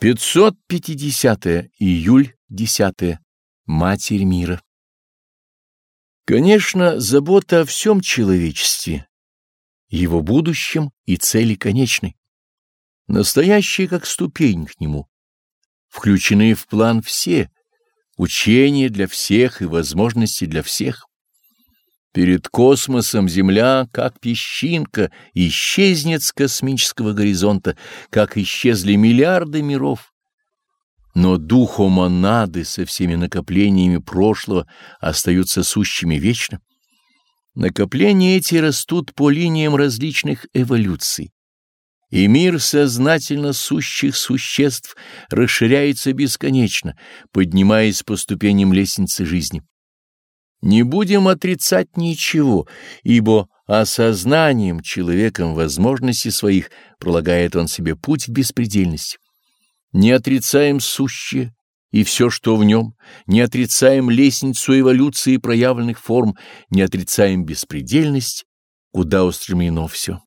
550 июль 10 Матерь мира. Конечно, забота о всем человечестве, его будущем и цели конечной, настоящие как ступень к нему, включены в план все, учения для всех и возможности для всех. Перед космосом Земля, как песчинка, исчезнет с космического горизонта, как исчезли миллиарды миров. Но духу монады со всеми накоплениями прошлого остаются сущими вечно. Накопления эти растут по линиям различных эволюций. И мир сознательно сущих существ расширяется бесконечно, поднимаясь по ступеням лестницы жизни. Не будем отрицать ничего, ибо осознанием человеком возможностей своих пролагает он себе путь в беспредельность. Не отрицаем сущее и все, что в нем, не отрицаем лестницу эволюции проявленных форм, не отрицаем беспредельность, куда устремлено все.